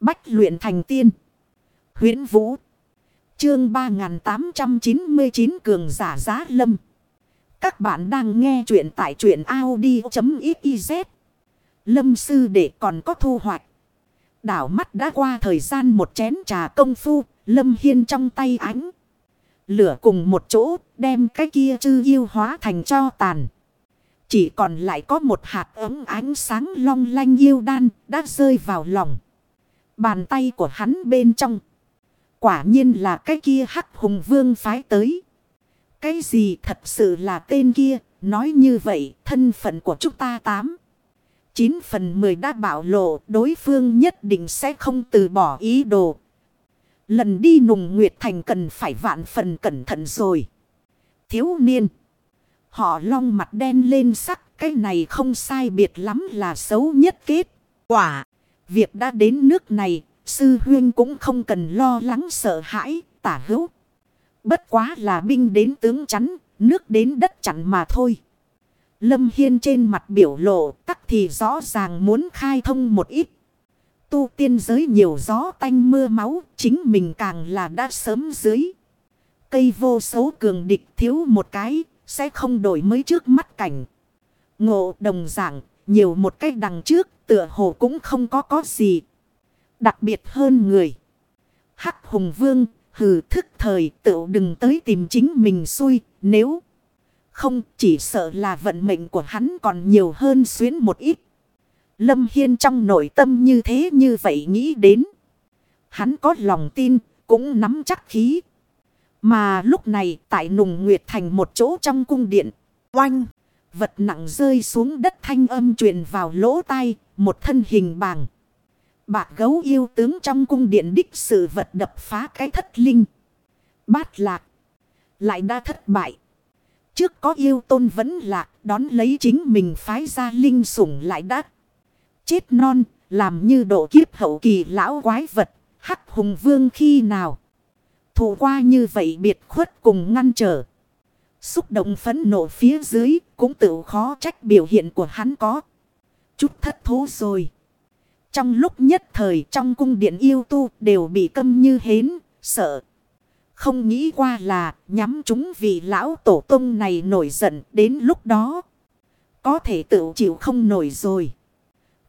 Bách luyện thành tiên. huyễn Vũ. Chương 3899 Cường giả giá lâm. Các bạn đang nghe truyện tại truyện Audi.xyz. Lâm sư đệ còn có thu hoạch. Đảo mắt đã qua thời gian một chén trà công phu. Lâm Hiên trong tay ánh. Lửa cùng một chỗ, đem cái kia chư yêu hóa thành cho tàn. Chỉ còn lại có một hạt ấm ánh sáng long lanh yêu đan đã rơi vào lòng. Bàn tay của hắn bên trong. Quả nhiên là cái kia hắc hùng vương phái tới. Cái gì thật sự là tên kia. Nói như vậy, thân phận của chúng ta tám. chín phần mười đã bảo lộ, đối phương nhất định sẽ không từ bỏ ý đồ. Lần đi nùng nguyệt thành cần phải vạn phần cẩn thận rồi. Thiếu niên. Họ long mặt đen lên sắc. Cái này không sai biệt lắm là xấu nhất kết. Quả. Việc đã đến nước này. Sư huyên cũng không cần lo lắng sợ hãi. Tả hữu. Bất quá là binh đến tướng chắn. Nước đến đất chặn mà thôi. Lâm Hiên trên mặt biểu lộ. Tắc thì rõ ràng muốn khai thông một ít. Tu tiên giới nhiều gió tanh mưa máu. Chính mình càng là đã sớm dưới. Cây vô số cường địch thiếu một cái sẽ không đổi mới trước mắt cảnh. Ngộ đồng giảng nhiều một cách đằng trước, tựa hồ cũng không có có gì. Đặc biệt hơn người. Hắc hùng vương, hừ thức thời, tự đừng tới tìm chính mình xui, nếu không chỉ sợ là vận mệnh của hắn còn nhiều hơn xuyến một ít. Lâm Hiên trong nội tâm như thế như vậy nghĩ đến. Hắn có lòng tin, cũng nắm chắc khí. Mà lúc này tại nùng nguyệt thành một chỗ trong cung điện. Oanh! Vật nặng rơi xuống đất thanh âm truyền vào lỗ tai. Một thân hình bàng. Bạc gấu yêu tướng trong cung điện đích sự vật đập phá cái thất linh. Bát lạc. Lại đã thất bại. Trước có yêu tôn vẫn lạc, đón lấy chính mình phái ra linh sủng lại đã. Chết non, làm như độ kiếp hậu kỳ lão quái vật. Hắc hùng vương khi nào thù qua như vậy biệt khuất cùng ngăn trở. Xúc động phấn nộ phía dưới, cũng tự khó trách biểu hiện của hắn có. Chút thất thố rồi. Trong lúc nhất thời trong cung điện yêu tu đều bị câm như hến, sợ. Không nghĩ qua là nhắm chúng vì lão tổ tông này nổi giận đến lúc đó. Có thể tự chịu không nổi rồi.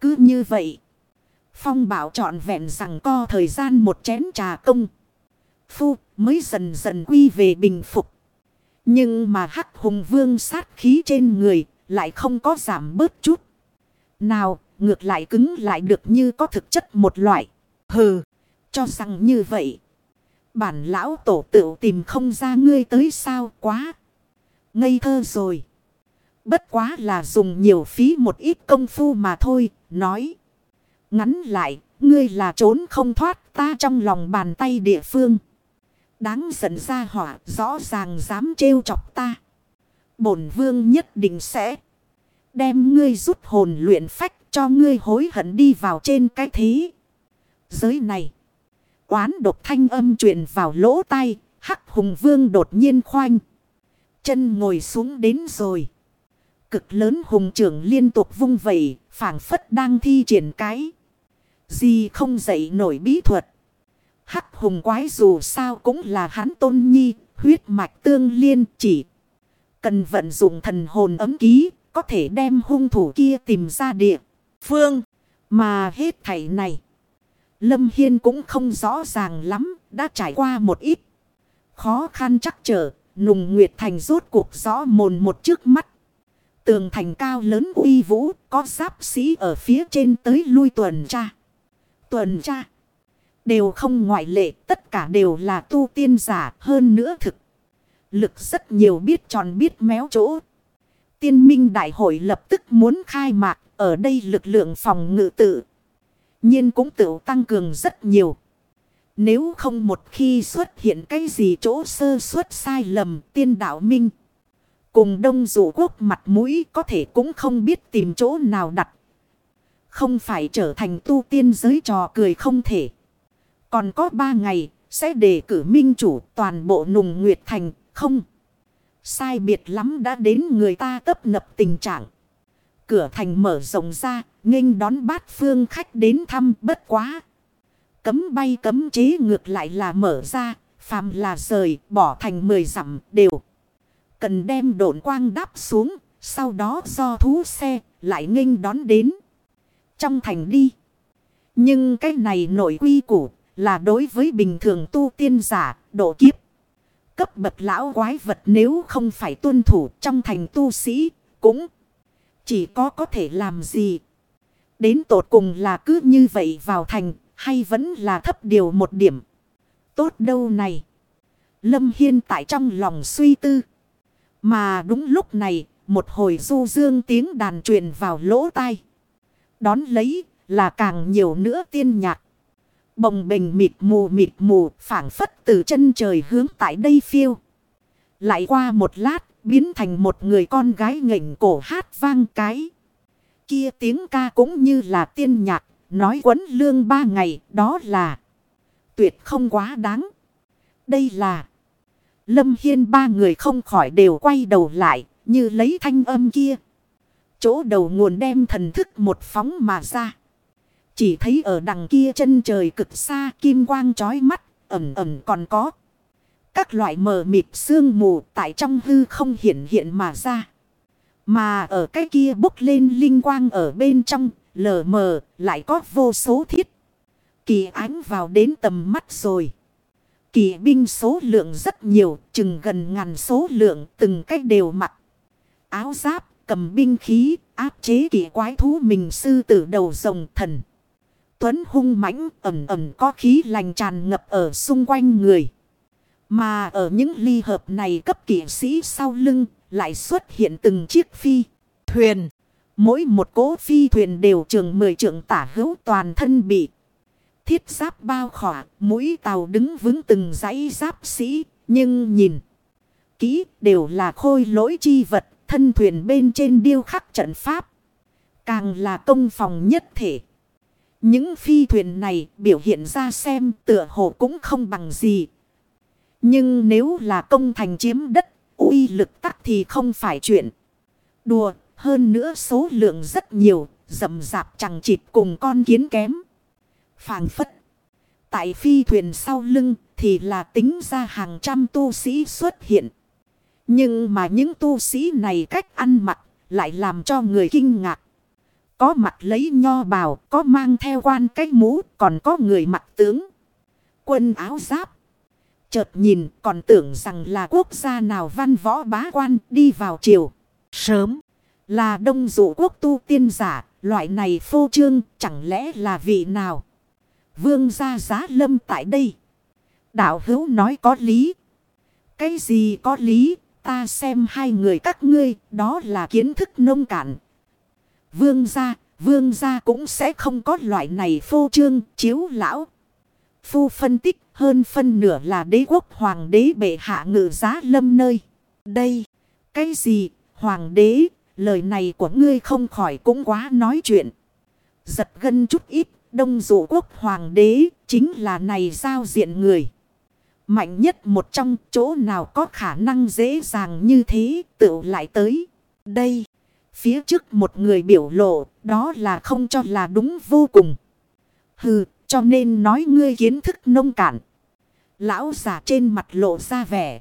Cứ như vậy. Phong bảo trọn vẹn rằng co thời gian một chén trà công. Phu mới dần dần quy về bình phục. Nhưng mà hắc hùng vương sát khí trên người lại không có giảm bớt chút. Nào ngược lại cứng lại được như có thực chất một loại. Hừ, cho rằng như vậy. Bản lão tổ tự tìm không ra ngươi tới sao quá. Ngây thơ rồi. Bất quá là dùng nhiều phí một ít công phu mà thôi, nói. Ngắn lại, ngươi là trốn không thoát ta trong lòng bàn tay địa phương. Đáng giận ra hỏa rõ ràng dám trêu chọc ta. Bổn vương nhất định sẽ đem ngươi rút hồn luyện phách cho ngươi hối hận đi vào trên cái thế. Giới này. Quán độc thanh âm truyền vào lỗ tai. Hắc hùng vương đột nhiên khoanh. Chân ngồi xuống đến rồi. Cực lớn hùng trưởng liên tục vung vẩy. phảng phất đang thi triển cái. Gì không dậy nổi bí thuật. Hắc hùng quái dù sao cũng là hắn tôn nhi, huyết mạch tương liên chỉ. Cần vận dụng thần hồn ấm ký, có thể đem hung thủ kia tìm ra địa. Phương, mà hết thảy này. Lâm Hiên cũng không rõ ràng lắm, đã trải qua một ít. Khó khăn chắc trở, nùng nguyệt thành rốt cuộc rõ mồn một trước mắt. Tường thành cao lớn uy vũ, có giáp sĩ ở phía trên tới lui tuần tra. Tuần tra. Đều không ngoại lệ, tất cả đều là tu tiên giả hơn nữa thực. Lực rất nhiều biết tròn biết méo chỗ. Tiên minh đại hội lập tức muốn khai mạc, ở đây lực lượng phòng ngự tự. nhiên cũng tự tăng cường rất nhiều. Nếu không một khi xuất hiện cái gì chỗ sơ suất sai lầm tiên đạo minh. Cùng đông dụ quốc mặt mũi có thể cũng không biết tìm chỗ nào đặt. Không phải trở thành tu tiên giới trò cười không thể. Còn có ba ngày, sẽ đề cử minh chủ toàn bộ nùng nguyệt thành, không? Sai biệt lắm đã đến người ta tấp nập tình trạng. Cửa thành mở rộng ra, nghênh đón bát phương khách đến thăm bất quá. Cấm bay cấm chế ngược lại là mở ra, phàm là rời, bỏ thành 10 dặm đều. Cần đem độn quang đáp xuống, sau đó do thú xe lại nghênh đón đến. Trong thành đi. Nhưng cái này nội quy củ là đối với bình thường tu tiên giả, độ kiếp. Cấp bậc lão quái vật nếu không phải tuân thủ trong thành tu sĩ, cũng chỉ có có thể làm gì. Đến tột cùng là cứ như vậy vào thành, hay vẫn là thấp điều một điểm. Tốt đâu này. Lâm Hiên tại trong lòng suy tư. Mà đúng lúc này, một hồi du dương tiếng đàn truyền vào lỗ tai. Đón lấy là càng nhiều nữa tiên nhạc. Bồng bềnh mịt mù mịt mù phảng phất từ chân trời hướng tại đây phiêu. Lại qua một lát biến thành một người con gái ngệnh cổ hát vang cái. Kia tiếng ca cũng như là tiên nhạc, nói quấn lương ba ngày đó là tuyệt không quá đáng. Đây là Lâm Hiên ba người không khỏi đều quay đầu lại như lấy thanh âm kia. Chỗ đầu nguồn đem thần thức một phóng mà ra. Chỉ thấy ở đằng kia chân trời cực xa kim quang chói mắt, ẩm ẩm còn có. Các loại mờ mịt sương mù tại trong hư không hiện hiện mà ra. Mà ở cái kia bốc lên linh quang ở bên trong, lờ mờ, lại có vô số thiết. Kỳ ánh vào đến tầm mắt rồi. Kỳ binh số lượng rất nhiều, chừng gần ngàn số lượng, từng cách đều mặc. Áo giáp, cầm binh khí, áp chế kỳ quái thú mình sư tử đầu rồng thần. Tuấn hung mãnh ẩm ẩm có khí lành tràn ngập ở xung quanh người. Mà ở những ly hợp này cấp kỷ sĩ sau lưng lại xuất hiện từng chiếc phi thuyền. Mỗi một cố phi thuyền đều trường mười trượng tả hữu toàn thân bị. Thiết giáp bao khỏa, mũi tàu đứng vững từng dãy giáp sĩ, nhưng nhìn kỹ đều là khôi lỗi chi vật, thân thuyền bên trên điêu khắc trận pháp. Càng là công phòng nhất thể. Những phi thuyền này biểu hiện ra xem tựa hồ cũng không bằng gì. Nhưng nếu là công thành chiếm đất, uy lực tắc thì không phải chuyện. Đùa, hơn nữa số lượng rất nhiều, rầm rạp chẳng chịt cùng con kiến kém. Phàng phất. Tại phi thuyền sau lưng thì là tính ra hàng trăm tu sĩ xuất hiện. Nhưng mà những tu sĩ này cách ăn mặc lại làm cho người kinh ngạc. Có mặt lấy nho bào, có mang theo quan cách mũ, còn có người mặc tướng. Quân áo giáp. Chợt nhìn còn tưởng rằng là quốc gia nào văn võ bá quan đi vào triều. Sớm là đông dụ quốc tu tiên giả, loại này phô trương chẳng lẽ là vị nào. Vương gia giá lâm tại đây. Đạo hữu nói có lý. Cái gì có lý, ta xem hai người các ngươi, đó là kiến thức nông cạn, Vương gia, vương gia cũng sẽ không có loại này phô trương, chiếu lão. Phu phân tích hơn phân nửa là đế quốc hoàng đế bệ hạ ngự giá lâm nơi. Đây, cái gì, hoàng đế, lời này của ngươi không khỏi cũng quá nói chuyện. Giật gân chút ít, đông dụ quốc hoàng đế, chính là này giao diện người. Mạnh nhất một trong chỗ nào có khả năng dễ dàng như thế, tự lại tới. Đây. Phía trước một người biểu lộ, đó là không cho là đúng vô cùng. Hừ, cho nên nói ngươi kiến thức nông cạn. Lão giả trên mặt lộ ra vẻ.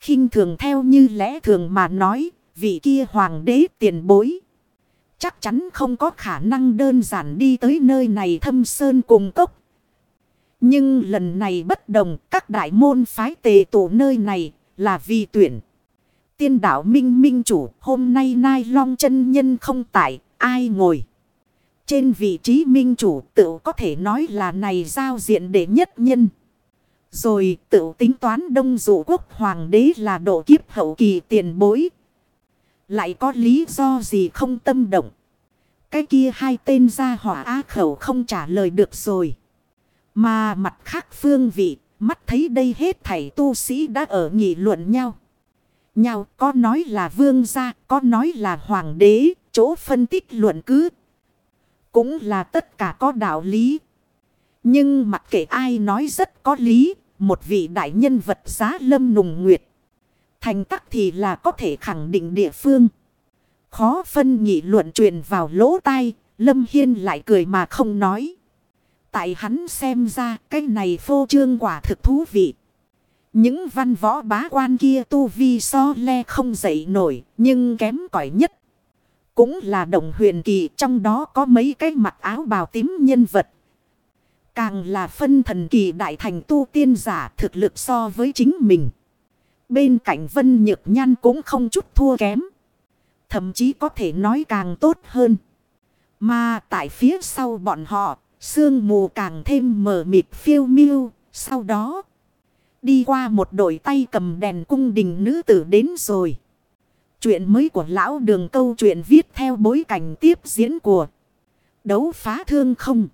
khinh thường theo như lẽ thường mà nói, vị kia hoàng đế tiền bối. Chắc chắn không có khả năng đơn giản đi tới nơi này thâm sơn cùng cốc. Nhưng lần này bất đồng, các đại môn phái tề tổ nơi này là vì tuyển. Tiên đạo minh minh chủ hôm nay nai long chân nhân không tại ai ngồi. Trên vị trí minh chủ tự có thể nói là này giao diện đệ nhất nhân. Rồi tự tính toán đông dụ quốc hoàng đế là độ kiếp hậu kỳ tiền bối. Lại có lý do gì không tâm động. Cái kia hai tên ra hỏa á khẩu không trả lời được rồi. Mà mặt khác phương vị, mắt thấy đây hết thảy tu sĩ đã ở nghị luận nhau nhau, có nói là vương gia, có nói là hoàng đế, chỗ phân tích luận cứ. Cũng là tất cả có đạo lý. Nhưng mặc kệ ai nói rất có lý, một vị đại nhân vật giá lâm nùng nguyệt. Thành tắc thì là có thể khẳng định địa phương. Khó phân nhị luận truyền vào lỗ tai, Lâm Hiên lại cười mà không nói. Tại hắn xem ra cái này phô trương quả thực thú vị. Những văn võ bá quan kia tu vi so le không dậy nổi nhưng kém cỏi nhất. Cũng là đồng huyền kỳ trong đó có mấy cái mặt áo bào tím nhân vật. Càng là phân thần kỳ đại thành tu tiên giả thực lực so với chính mình. Bên cạnh Vân Nhược Nhan cũng không chút thua kém. Thậm chí có thể nói càng tốt hơn. Mà tại phía sau bọn họ, sương mù càng thêm mờ mịt phiêu miêu. Sau đó, đi qua một đội tay cầm đèn cung đình nữ tử đến rồi. Chuyện mới của lão đường câu chuyện viết theo bối cảnh tiếp diễn của đấu phá thương không.